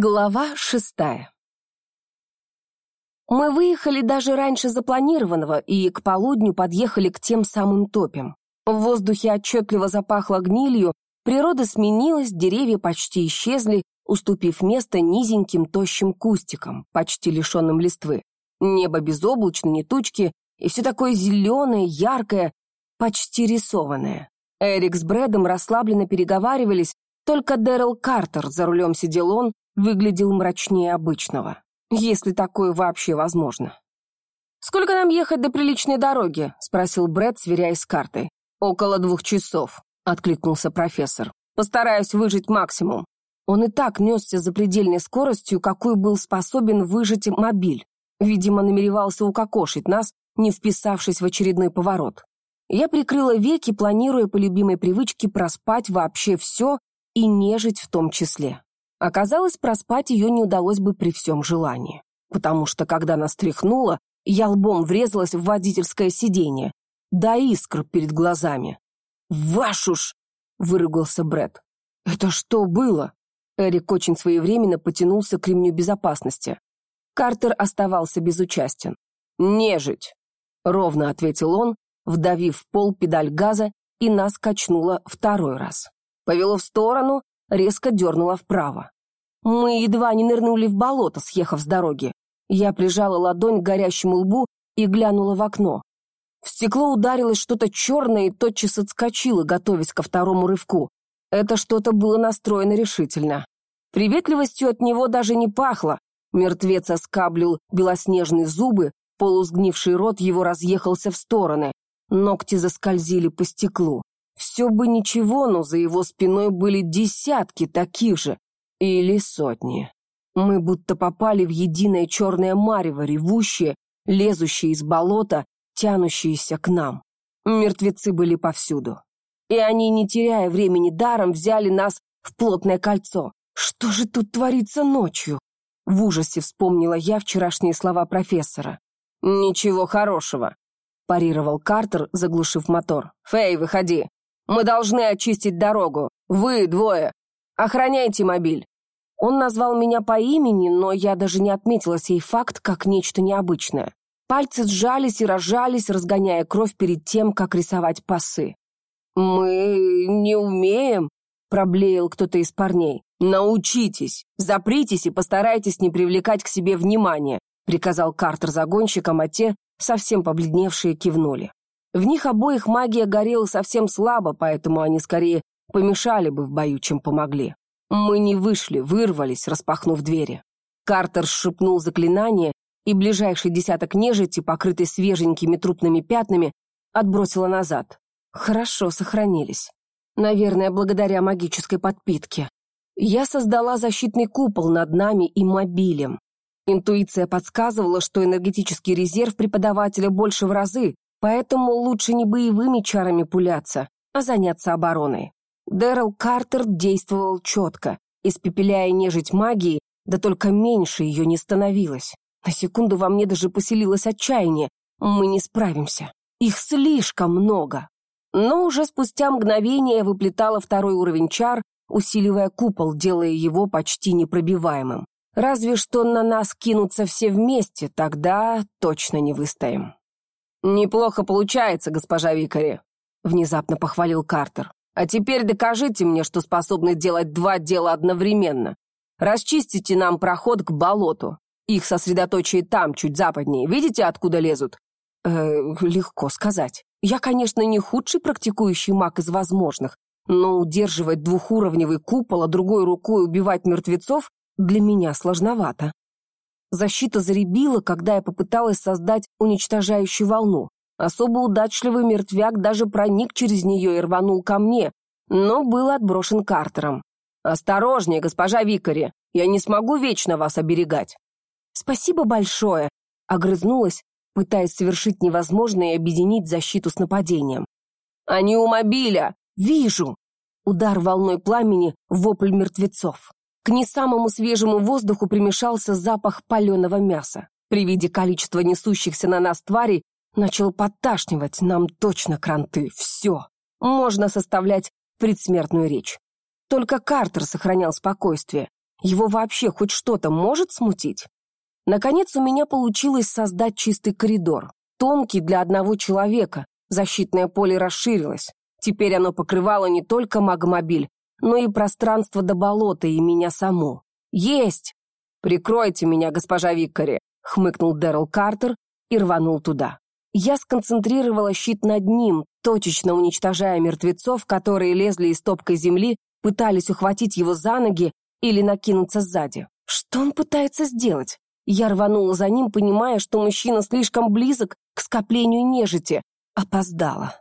Глава шестая Мы выехали даже раньше запланированного и к полудню подъехали к тем самым топям. В воздухе отчетливо запахло гнилью, природа сменилась, деревья почти исчезли, уступив место низеньким тощим кустикам, почти лишенным листвы. Небо безоблачно, не тучки, и все такое зеленое, яркое, почти рисованное. Эрик с Брэдом расслабленно переговаривались, только Дэрил Картер, за рулем сидел он, выглядел мрачнее обычного. Если такое вообще возможно. «Сколько нам ехать до приличной дороги?» — спросил Брэд, сверяясь с картой. «Около двух часов», — откликнулся профессор. «Постараюсь выжить максимум». Он и так несся за предельной скоростью, какую был способен выжить мобиль. Видимо, намеревался укокошить нас, не вписавшись в очередной поворот. Я прикрыла веки, планируя по любимой привычке проспать вообще все и нежить в том числе. Оказалось, проспать ее не удалось бы при всем желании, потому что, когда нас тряхнуло, я лбом врезалась в водительское сиденье, да искр перед глазами. «Вашу ж!» — выругался Бред. «Это что было?» Эрик очень своевременно потянулся к ремню безопасности. Картер оставался безучастен. «Нежить!» — ровно ответил он, вдавив в пол педаль газа, и нас качнуло второй раз. Повело в сторону, резко дернула вправо. Мы едва не нырнули в болото, съехав с дороги. Я прижала ладонь к горящему лбу и глянула в окно. В стекло ударилось что-то черное и тотчас отскочило, готовясь ко второму рывку. Это что-то было настроено решительно. Приветливостью от него даже не пахло. Мертвец оскаблил белоснежные зубы, полусгнивший рот его разъехался в стороны. Ногти заскользили по стеклу. Все бы ничего, но за его спиной были десятки таких же. Или сотни. Мы будто попали в единое черное марево, ревущее, лезущее из болота, тянущееся к нам. Мертвецы были повсюду. И они, не теряя времени даром, взяли нас в плотное кольцо. Что же тут творится ночью? В ужасе вспомнила я вчерашние слова профессора. «Ничего хорошего», – парировал Картер, заглушив мотор. «Фэй, выходи. Мы должны очистить дорогу. Вы двое. Охраняйте мобиль». Он назвал меня по имени, но я даже не отметила сей факт как нечто необычное. Пальцы сжались и разжались, разгоняя кровь перед тем, как рисовать пасы. «Мы не умеем», — проблеял кто-то из парней. «Научитесь, запритесь и постарайтесь не привлекать к себе внимания», — приказал Картер загонщикам, а те, совсем побледневшие, кивнули. В них обоих магия горела совсем слабо, поэтому они скорее помешали бы в бою, чем помогли. Мы не вышли, вырвались, распахнув двери. Картер шепнул заклинание, и ближайший десяток нежити, покрытый свеженькими трупными пятнами, отбросило назад. Хорошо сохранились. Наверное, благодаря магической подпитке. Я создала защитный купол над нами и мобилем. Интуиция подсказывала, что энергетический резерв преподавателя больше в разы, Поэтому лучше не боевыми чарами пуляться, а заняться обороной. Дэрил Картер действовал четко, испепеляя нежить магии, да только меньше ее не становилось. На секунду во мне даже поселилось отчаяние. Мы не справимся. Их слишком много. Но уже спустя мгновение выплетала второй уровень чар, усиливая купол, делая его почти непробиваемым. Разве что на нас кинутся все вместе, тогда точно не выстоим. «Неплохо получается, госпожа Викари», — внезапно похвалил Картер. «А теперь докажите мне, что способны делать два дела одновременно. Расчистите нам проход к болоту. Их сосредоточие там, чуть западнее. Видите, откуда лезут?» э, «Легко сказать. Я, конечно, не худший практикующий маг из возможных, но удерживать двухуровневый купол, а другой рукой убивать мертвецов для меня сложновато. Защита заребила, когда я попыталась создать уничтожающую волну. Особо удачливый мертвяк даже проник через нее и рванул ко мне, но был отброшен Картером. «Осторожнее, госпожа Викари, я не смогу вечно вас оберегать». «Спасибо большое», — огрызнулась, пытаясь совершить невозможное и объединить защиту с нападением. «Они у мобиля!» «Вижу!» Удар волной пламени, вопль мертвецов. К не самому свежему воздуху примешался запах паленого мяса. При виде количества несущихся на нас тварей начал подташнивать нам точно кранты. Все. Можно составлять предсмертную речь. Только Картер сохранял спокойствие. Его вообще хоть что-то может смутить? Наконец у меня получилось создать чистый коридор. Тонкий для одного человека. Защитное поле расширилось. Теперь оно покрывало не только магмобиль, но и пространство до болота и меня саму. «Есть!» «Прикройте меня, госпожа Виккари!» — хмыкнул Дэрил Картер и рванул туда. Я сконцентрировала щит над ним, точечно уничтожая мертвецов, которые лезли из топкой земли, пытались ухватить его за ноги или накинуться сзади. Что он пытается сделать? Я рванула за ним, понимая, что мужчина слишком близок к скоплению нежити. Опоздала.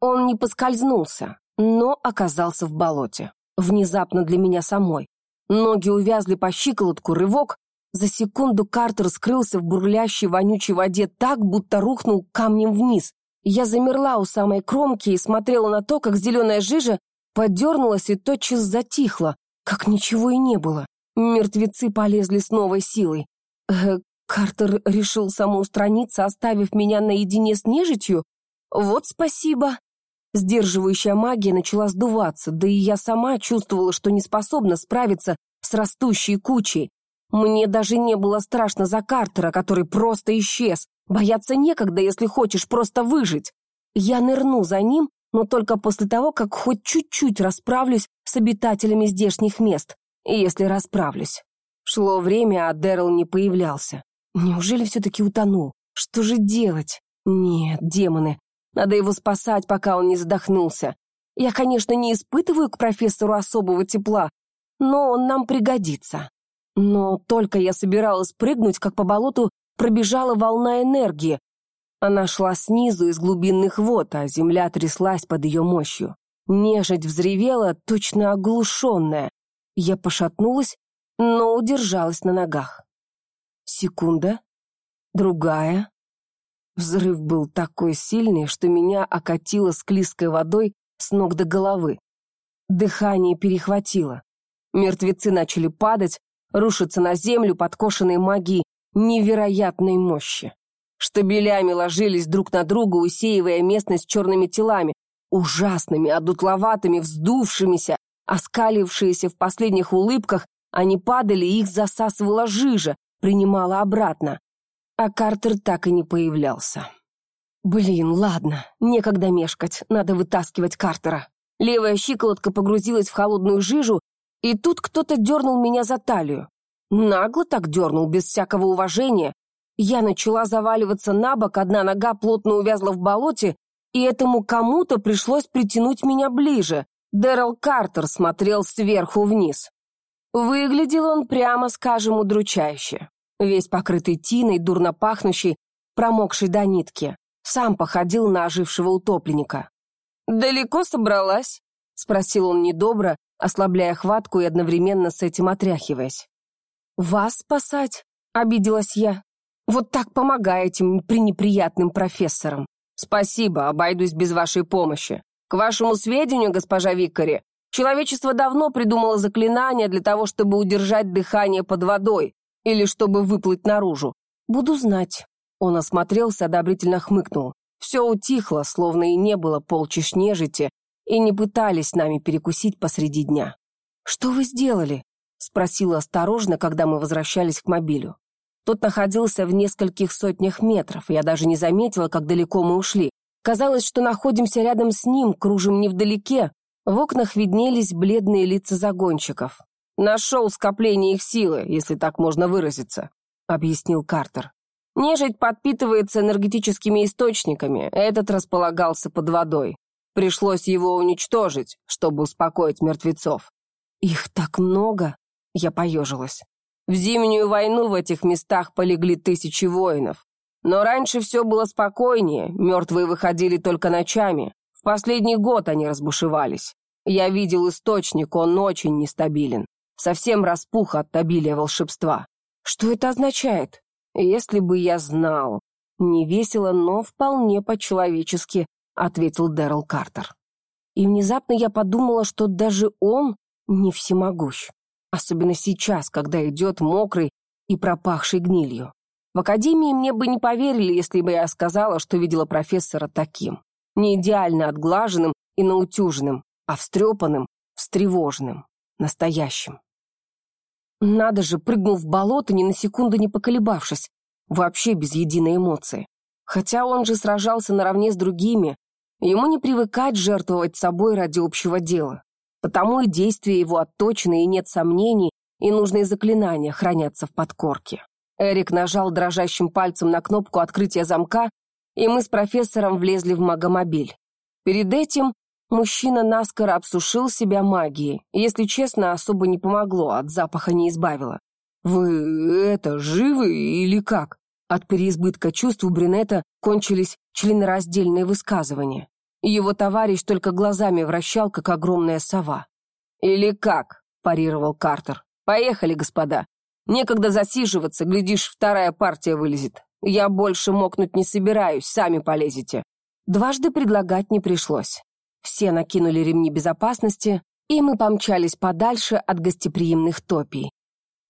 Он не поскользнулся, но оказался в болоте. Внезапно для меня самой. Ноги увязли по щиколотку, рывок. За секунду Картер скрылся в бурлящей вонючей воде так, будто рухнул камнем вниз. Я замерла у самой кромки и смотрела на то, как зеленая жижа подернулась и тотчас затихла, как ничего и не было. Мертвецы полезли с новой силой. Э, Картер решил самоустраниться, оставив меня наедине с нежитью? Вот спасибо. Сдерживающая магия начала сдуваться, да и я сама чувствовала, что не способна справиться с растущей кучей. Мне даже не было страшно за Картера, который просто исчез. Бояться некогда, если хочешь просто выжить. Я нырну за ним, но только после того, как хоть чуть-чуть расправлюсь с обитателями здешних мест. Если расправлюсь. Шло время, а Дэрил не появлялся. Неужели все-таки утонул? Что же делать? Нет, демоны. Надо его спасать, пока он не задохнулся. Я, конечно, не испытываю к профессору особого тепла, но он нам пригодится. Но только я собиралась прыгнуть, как по болоту пробежала волна энергии. Она шла снизу из глубинных вод, а земля тряслась под ее мощью. Нежить взревела, точно оглушенная. Я пошатнулась, но удержалась на ногах. Секунда, другая. Взрыв был такой сильный, что меня окатило склизкой водой с ног до головы. Дыхание перехватило. Мертвецы начали падать, рушиться на землю, подкошенной магией невероятной мощи. Штабелями ложились друг на друга, усеивая местность черными телами, ужасными, одутловатыми, вздувшимися, оскалившиеся в последних улыбках, они падали, их засасывала жижа, принимала обратно. А Картер так и не появлялся. Блин, ладно, некогда мешкать, надо вытаскивать Картера. Левая щиколотка погрузилась в холодную жижу, и тут кто-то дернул меня за талию. Нагло так дернул, без всякого уважения. Я начала заваливаться на бок, одна нога плотно увязла в болоте, и этому кому-то пришлось притянуть меня ближе. Дэрил Картер смотрел сверху вниз. Выглядел он, прямо скажем, удручающе. Весь покрытый тиной, дурно пахнущий, промокший до нитки. Сам походил на ожившего утопленника. «Далеко собралась?» — спросил он недобро, ослабляя хватку и одновременно с этим отряхиваясь. «Вас спасать?» — обиделась я. «Вот так помогаете пренеприятным профессорам». «Спасибо, обойдусь без вашей помощи. К вашему сведению, госпожа Викари, человечество давно придумало заклинание для того, чтобы удержать дыхание под водой или чтобы выплыть наружу. Буду знать». Он осмотрелся, одобрительно хмыкнул. Все утихло, словно и не было полчищ нежити, и не пытались нами перекусить посреди дня. «Что вы сделали?» — спросила осторожно, когда мы возвращались к мобилю. Тот находился в нескольких сотнях метров, я даже не заметила, как далеко мы ушли. Казалось, что находимся рядом с ним, кружим невдалеке. В окнах виднелись бледные лица загонщиков. «Нашел скопление их силы, если так можно выразиться», — объяснил Картер. «Нежить подпитывается энергетическими источниками, этот располагался под водой. Пришлось его уничтожить, чтобы успокоить мертвецов. Их так много, я поежилась. В зимнюю войну в этих местах полегли тысячи воинов. Но раньше все было спокойнее, мертвые выходили только ночами. В последний год они разбушевались. Я видел источник, он очень нестабилен. Совсем распух от обилия волшебства. Что это означает? Если бы я знал. Не весело, но вполне по-человечески — ответил Дэрил Картер. И внезапно я подумала, что даже он не всемогущ. Особенно сейчас, когда идет мокрый и пропахший гнилью. В академии мне бы не поверили, если бы я сказала, что видела профессора таким. Не идеально отглаженным и наутюженным, а встрепанным, встревоженным, настоящим. Надо же, прыгнул в болото, ни на секунду не поколебавшись. Вообще без единой эмоции. Хотя он же сражался наравне с другими. Ему не привыкать жертвовать собой ради общего дела. Потому и действия его отточены, и нет сомнений, и нужные заклинания хранятся в подкорке. Эрик нажал дрожащим пальцем на кнопку открытия замка, и мы с профессором влезли в магомобиль. Перед этим мужчина наскоро обсушил себя магией. Если честно, особо не помогло, от запаха не избавило. «Вы это, живы или как?» От переизбытка чувств у брюнета кончились членораздельные высказывания. Его товарищ только глазами вращал, как огромная сова. «Или как?» – парировал Картер. «Поехали, господа. Некогда засиживаться, глядишь, вторая партия вылезет. Я больше мокнуть не собираюсь, сами полезете». Дважды предлагать не пришлось. Все накинули ремни безопасности, и мы помчались подальше от гостеприимных топий.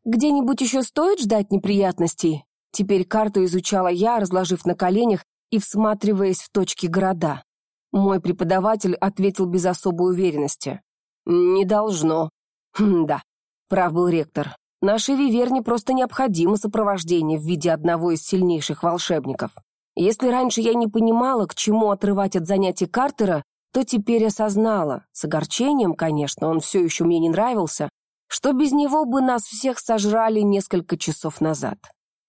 «Где-нибудь еще стоит ждать неприятностей?» Теперь карту изучала я, разложив на коленях и всматриваясь в точки города. Мой преподаватель ответил без особой уверенности. «Не должно». Хм, да, прав был ректор. Нашей Виверне просто необходимо сопровождение в виде одного из сильнейших волшебников. Если раньше я не понимала, к чему отрывать от занятий Картера, то теперь осознала, с огорчением, конечно, он все еще мне не нравился, что без него бы нас всех сожрали несколько часов назад.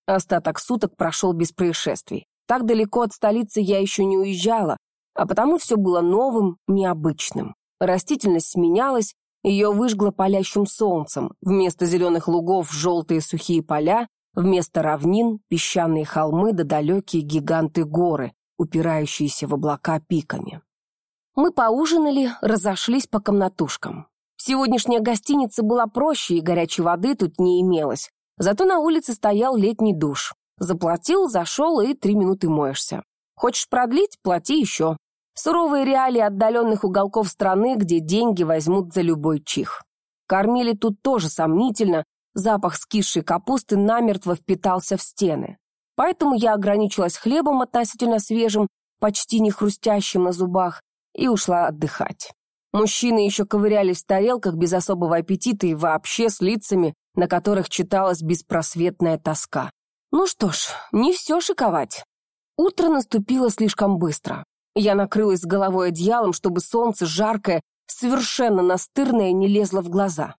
Остаток суток прошел без происшествий. Так далеко от столицы я еще не уезжала, а потому все было новым, необычным. Растительность сменялась, ее выжгло палящим солнцем. Вместо зеленых лугов желтые сухие поля, вместо равнин песчаные холмы да далекие гиганты горы, упирающиеся в облака пиками. Мы поужинали, разошлись по комнатушкам. Сегодняшняя гостиница была проще, и горячей воды тут не имелось. Зато на улице стоял летний душ. Заплатил, зашел и три минуты моешься. Хочешь продлить – плати еще. Суровые реалии отдаленных уголков страны, где деньги возьмут за любой чих. Кормили тут тоже сомнительно, запах скисшей капусты намертво впитался в стены. Поэтому я ограничилась хлебом относительно свежим, почти не хрустящим на зубах, и ушла отдыхать. Мужчины еще ковырялись в тарелках без особого аппетита и вообще с лицами, на которых читалась беспросветная тоска. Ну что ж, не все шиковать. Утро наступило слишком быстро. Я накрылась головой одеялом, чтобы солнце, жаркое, совершенно настырное, не лезло в глаза.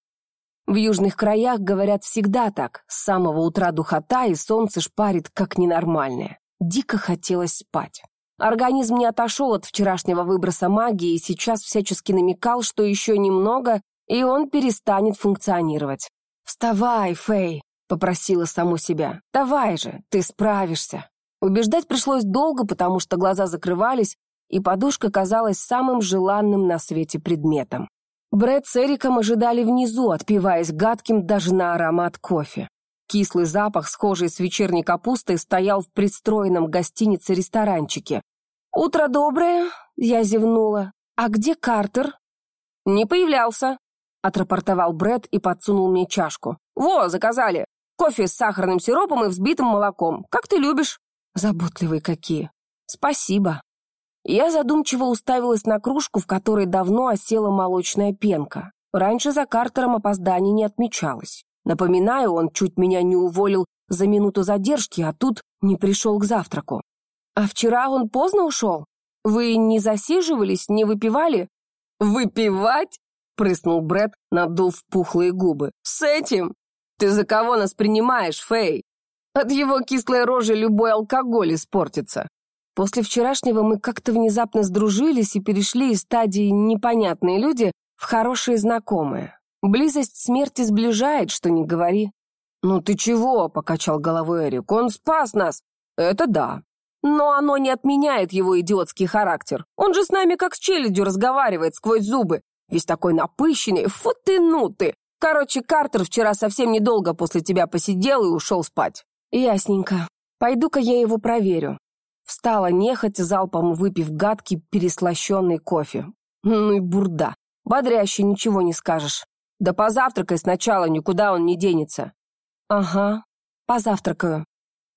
В южных краях, говорят, всегда так. С самого утра духота, и солнце шпарит, как ненормальное. Дико хотелось спать. Организм не отошел от вчерашнего выброса магии и сейчас всячески намекал, что еще немного, и он перестанет функционировать. «Вставай, Фэй!» — попросила саму себя. «Давай же, ты справишься!» Убеждать пришлось долго, потому что глаза закрывались, и подушка казалась самым желанным на свете предметом. Брэд с Эриком ожидали внизу, отпиваясь гадким даже на аромат кофе. Кислый запах, схожий с вечерней капустой, стоял в пристроенном гостинице-ресторанчике. «Утро доброе», — я зевнула. «А где Картер?» «Не появлялся», — отрапортовал Брэд и подсунул мне чашку. «Во, заказали. Кофе с сахарным сиропом и взбитым молоком. Как ты любишь?» «Заботливые какие». «Спасибо». Я задумчиво уставилась на кружку, в которой давно осела молочная пенка. Раньше за Картером опозданий не отмечалось. Напоминаю, он чуть меня не уволил за минуту задержки, а тут не пришел к завтраку. А вчера он поздно ушел? Вы не засиживались, не выпивали? Выпивать? Прыснул Брэд, надув пухлые губы. С этим? Ты за кого нас принимаешь, Фэй? От его кислой рожи любой алкоголь испортится. После вчерашнего мы как-то внезапно сдружились и перешли из стадии «непонятные люди» в «хорошие знакомые». Близость смерти сближает, что не говори. «Ну ты чего?» — покачал головой Эрик. «Он спас нас!» «Это да. Но оно не отменяет его идиотский характер. Он же с нами как с челядью разговаривает сквозь зубы. Весь такой напыщенный. Фу ты, ну ты! Короче, Картер вчера совсем недолго после тебя посидел и ушел спать». «Ясненько. Пойду-ка я его проверю». Встала нехотя, залпом выпив гадкий переслащенный кофе. Ну и бурда. Бодряще ничего не скажешь. Да позавтракай сначала, никуда он не денется. Ага, позавтракаю.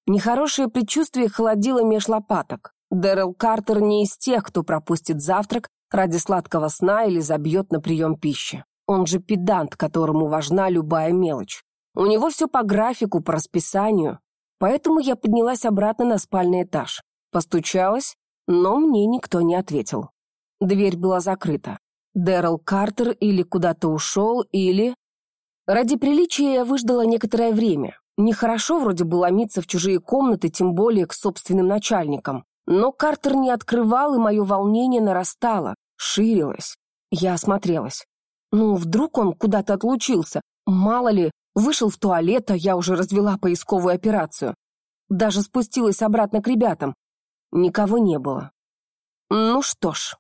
Нехорошее предчувствие холодило меж лопаток. Дэрил Картер не из тех, кто пропустит завтрак ради сладкого сна или забьет на прием пищи. Он же педант, которому важна любая мелочь. У него все по графику, по расписанию. Поэтому я поднялась обратно на спальный этаж. Постучалась, но мне никто не ответил. Дверь была закрыта. Дэрил Картер или куда-то ушел, или... Ради приличия я выждала некоторое время. Нехорошо вроде бы ломиться в чужие комнаты, тем более к собственным начальникам. Но Картер не открывал, и мое волнение нарастало, ширилось. Я осмотрелась. Ну, вдруг он куда-то отлучился. Мало ли, вышел в туалет, а я уже развела поисковую операцию. Даже спустилась обратно к ребятам. Никого не было. Ну что ж,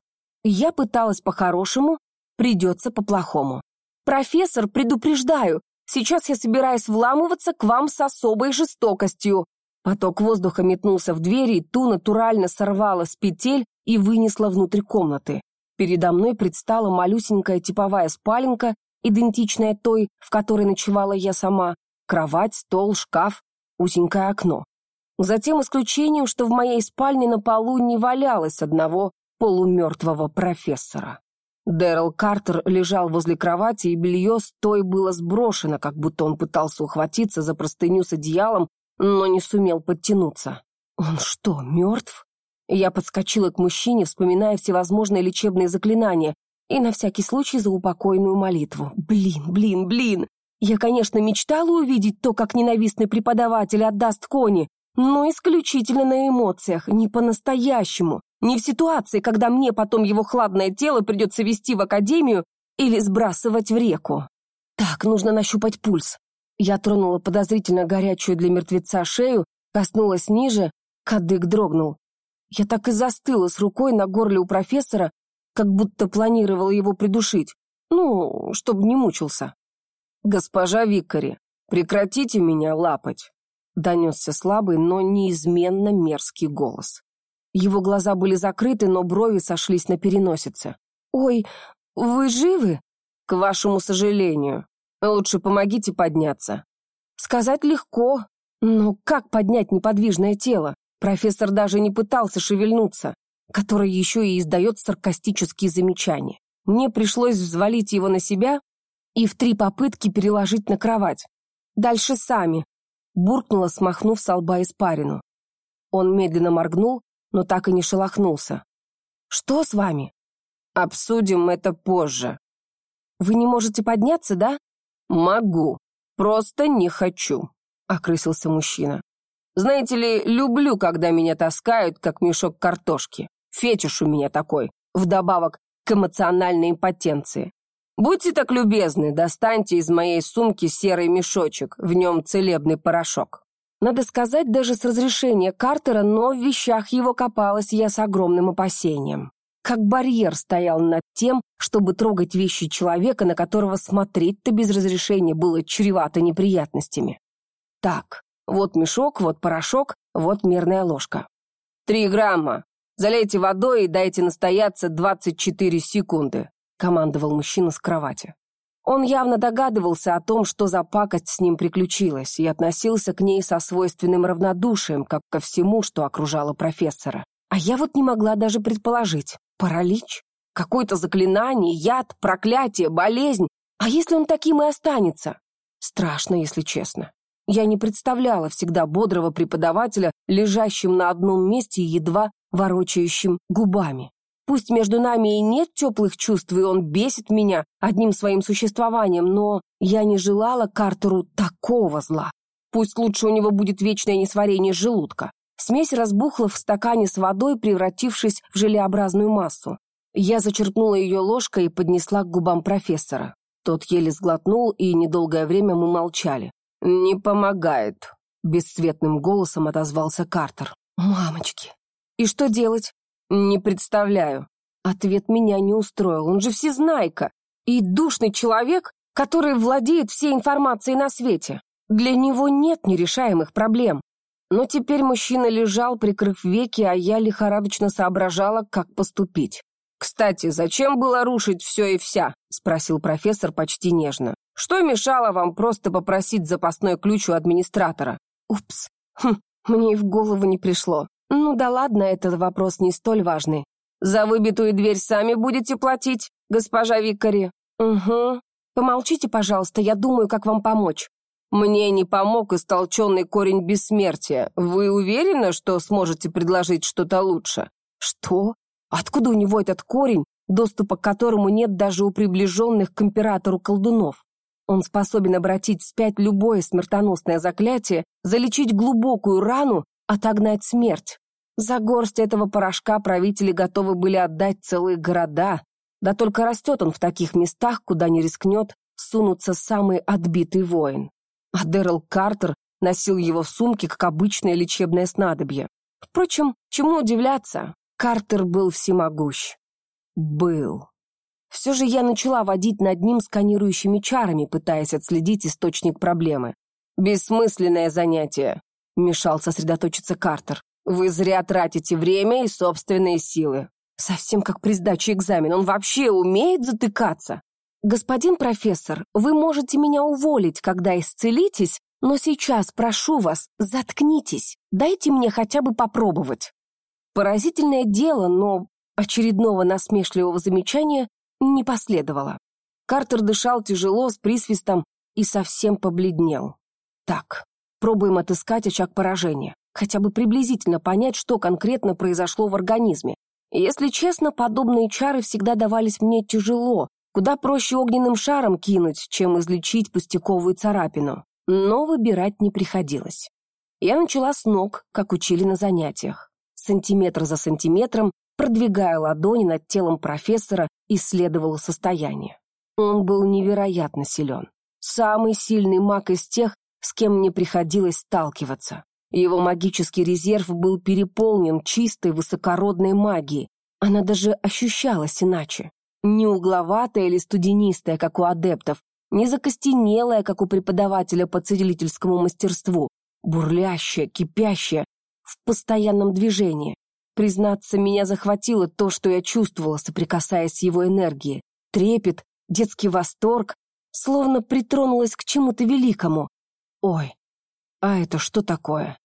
я пыталась по-хорошему, придется по-плохому. «Профессор, предупреждаю, сейчас я собираюсь вламываться к вам с особой жестокостью». Поток воздуха метнулся в дверь, и ту натурально сорвала с петель и вынесла внутрь комнаты. Передо мной предстала малюсенькая типовая спаленка, идентичная той, в которой ночевала я сама, кровать, стол, шкаф, узенькое окно. За тем исключением, что в моей спальне на полу не валялось одного полумертвого профессора. Дэрил Картер лежал возле кровати, и белье с той было сброшено, как будто он пытался ухватиться за простыню с одеялом, но не сумел подтянуться. Он что, мертв? Я подскочила к мужчине, вспоминая всевозможные лечебные заклинания, и на всякий случай за упокойную молитву. Блин, блин, блин! Я, конечно, мечтала увидеть то, как ненавистный преподаватель отдаст кони, но исключительно на эмоциях, не по-настоящему. Не в ситуации, когда мне потом его хладное тело придется вести в академию или сбрасывать в реку. Так, нужно нащупать пульс. Я тронула подозрительно горячую для мертвеца шею, коснулась ниже, кадык дрогнул. Я так и застыла с рукой на горле у профессора, как будто планировала его придушить. Ну, чтобы не мучился. «Госпожа Викари, прекратите меня лапать!» Донесся слабый, но неизменно мерзкий голос. Его глаза были закрыты, но брови сошлись на переносице. «Ой, вы живы?» «К вашему сожалению. Лучше помогите подняться». «Сказать легко, но как поднять неподвижное тело? Профессор даже не пытался шевельнуться, который еще и издает саркастические замечания. Мне пришлось взвалить его на себя и в три попытки переложить на кровать. Дальше сами, буркнула, смахнув с лба испарину. Он медленно моргнул, но так и не шелохнулся. «Что с вами?» «Обсудим это позже». «Вы не можете подняться, да?» «Могу. Просто не хочу», — окрысился мужчина. «Знаете ли, люблю, когда меня таскают, как мешок картошки. Фетиш у меня такой, вдобавок к эмоциональной импотенции. Будьте так любезны, достаньте из моей сумки серый мешочек, в нем целебный порошок». Надо сказать, даже с разрешения Картера, но в вещах его копалась я с огромным опасением. Как барьер стоял над тем, чтобы трогать вещи человека, на которого смотреть-то без разрешения было чревато неприятностями. Так, вот мешок, вот порошок, вот мерная ложка. «Три грамма. Залейте водой и дайте настояться 24 секунды», командовал мужчина с кровати. Он явно догадывался о том, что за пакость с ним приключилась, и относился к ней со свойственным равнодушием, как ко всему, что окружало профессора. А я вот не могла даже предположить. Паралич? Какое-то заклинание, яд, проклятие, болезнь? А если он таким и останется? Страшно, если честно. Я не представляла всегда бодрого преподавателя, лежащим на одном месте и едва ворочающим губами. Пусть между нами и нет теплых чувств, и он бесит меня одним своим существованием, но я не желала Картеру такого зла. Пусть лучше у него будет вечное несварение желудка. Смесь разбухла в стакане с водой, превратившись в желеобразную массу. Я зачерпнула ее ложкой и поднесла к губам профессора. Тот еле сглотнул, и недолгое время мы молчали. «Не помогает», — бесцветным голосом отозвался Картер. «Мамочки! И что делать? «Не представляю». Ответ меня не устроил, он же всезнайка. И душный человек, который владеет всей информацией на свете. Для него нет нерешаемых проблем. Но теперь мужчина лежал, прикрыв веки, а я лихорадочно соображала, как поступить. «Кстати, зачем было рушить все и вся?» — спросил профессор почти нежно. «Что мешало вам просто попросить запасной ключ у администратора?» «Упс, хм, мне и в голову не пришло. Ну да ладно, этот вопрос не столь важный. За выбитую дверь сами будете платить, госпожа Викари? Угу. Помолчите, пожалуйста, я думаю, как вам помочь. Мне не помог истолченный корень бессмертия. Вы уверены, что сможете предложить что-то лучше? Что? Откуда у него этот корень, доступа к которому нет даже у приближенных к императору колдунов? Он способен обратить вспять любое смертоносное заклятие, залечить глубокую рану, отогнать смерть. За горсть этого порошка правители готовы были отдать целые города. Да только растет он в таких местах, куда не рискнет сунуться самый отбитый воин а Дэрил Картер носил его в сумке, как обычное лечебное снадобье. Впрочем, чему удивляться, Картер был всемогущ. Был. Все же я начала водить над ним сканирующими чарами, пытаясь отследить источник проблемы. «Бессмысленное занятие», — мешал сосредоточиться Картер. «Вы зря тратите время и собственные силы». Совсем как при сдаче экзамена. Он вообще умеет затыкаться? «Господин профессор, вы можете меня уволить, когда исцелитесь, но сейчас прошу вас, заткнитесь, дайте мне хотя бы попробовать». Поразительное дело, но очередного насмешливого замечания не последовало. Картер дышал тяжело, с присвистом и совсем побледнел. Так, пробуем отыскать очаг поражения, хотя бы приблизительно понять, что конкретно произошло в организме. Если честно, подобные чары всегда давались мне тяжело, Куда проще огненным шаром кинуть, чем излечить пустяковую царапину. Но выбирать не приходилось. Я начала с ног, как учили на занятиях. Сантиметр за сантиметром, продвигая ладони над телом профессора, исследовала состояние. Он был невероятно силен. Самый сильный маг из тех, с кем мне приходилось сталкиваться. Его магический резерв был переполнен чистой высокородной магией. Она даже ощущалась иначе. Не угловатая или студенистая, как у адептов, не закостенелая, как у преподавателя по целительскому мастерству, бурлящая, кипящая, в постоянном движении. Признаться, меня захватило то, что я чувствовала, соприкасаясь с его энергией. Трепет, детский восторг, словно притронулась к чему-то великому. Ой, а это что такое?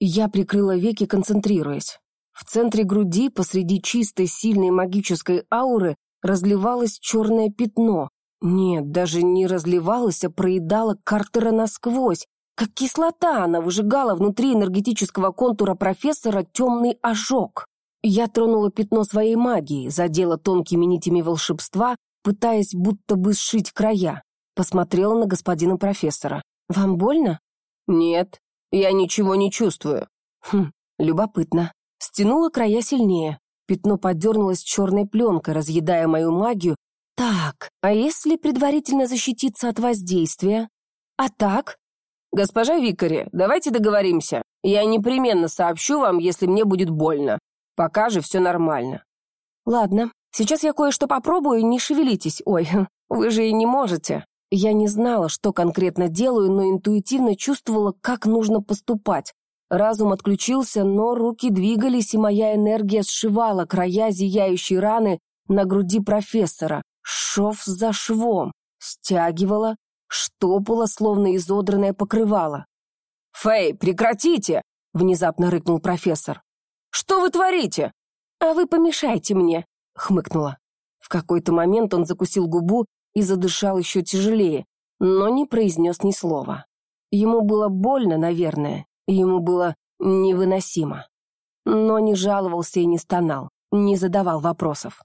Я прикрыла веки, концентрируясь. В центре груди, посреди чистой, сильной магической ауры, разливалось черное пятно. Нет, даже не разливалось, а проедало Картера насквозь. Как кислота она выжигала внутри энергетического контура профессора темный ожог. Я тронула пятно своей магии, задела тонкими нитями волшебства, пытаясь будто бы сшить края. Посмотрела на господина профессора. «Вам больно?» «Нет, я ничего не чувствую». «Хм, любопытно». Стянула края сильнее. Пятно подернулось черной пленкой, разъедая мою магию. Так, а если предварительно защититься от воздействия? А так? Госпожа Викари, давайте договоримся. Я непременно сообщу вам, если мне будет больно. Пока же все нормально. Ладно, сейчас я кое-что попробую, не шевелитесь. Ой, вы же и не можете. Я не знала, что конкретно делаю, но интуитивно чувствовала, как нужно поступать. Разум отключился, но руки двигались, и моя энергия сшивала края зияющей раны на груди профессора, шов за швом, стягивала, штопала, словно изодранное покрывало. «Фэй, прекратите!» — внезапно рыкнул профессор. «Что вы творите?» «А вы помешайте мне», — хмыкнула. В какой-то момент он закусил губу и задышал еще тяжелее, но не произнес ни слова. Ему было больно, наверное, Ему было невыносимо. Но не жаловался и не стонал, не задавал вопросов.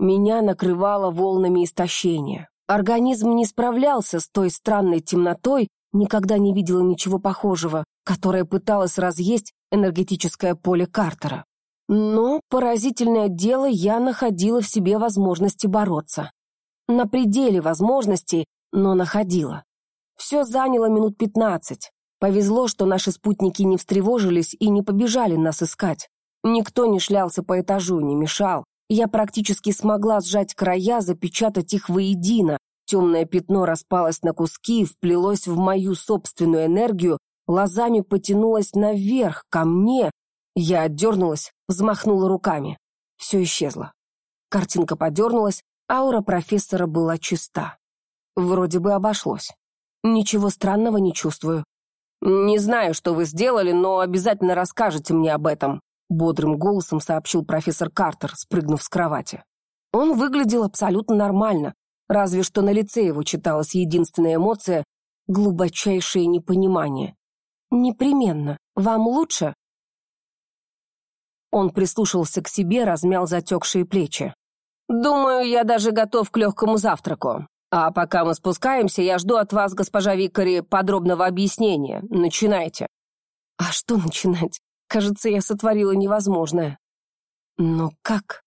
Меня накрывало волнами истощения. Организм не справлялся с той странной темнотой, никогда не видела ничего похожего, которая пыталась разъесть энергетическое поле Картера. Но, поразительное дело, я находила в себе возможности бороться. На пределе возможностей, но находила. Все заняло минут пятнадцать. Повезло, что наши спутники не встревожились и не побежали нас искать. Никто не шлялся по этажу, не мешал. Я практически смогла сжать края, запечатать их воедино. Темное пятно распалось на куски, вплелось в мою собственную энергию, лозами потянулось наверх, ко мне. Я отдернулась, взмахнула руками. Все исчезло. Картинка подернулась, аура профессора была чиста. Вроде бы обошлось. Ничего странного не чувствую. «Не знаю, что вы сделали, но обязательно расскажете мне об этом», бодрым голосом сообщил профессор Картер, спрыгнув с кровати. Он выглядел абсолютно нормально, разве что на лице его читалась единственная эмоция глубочайшее непонимание. «Непременно. Вам лучше?» Он прислушался к себе, размял затекшие плечи. «Думаю, я даже готов к легкому завтраку. А пока мы спускаемся, я жду от вас, госпожа Викари, подробного объяснения. Начинайте». «А что начинать? Кажется, я сотворила невозможное». «Но как?»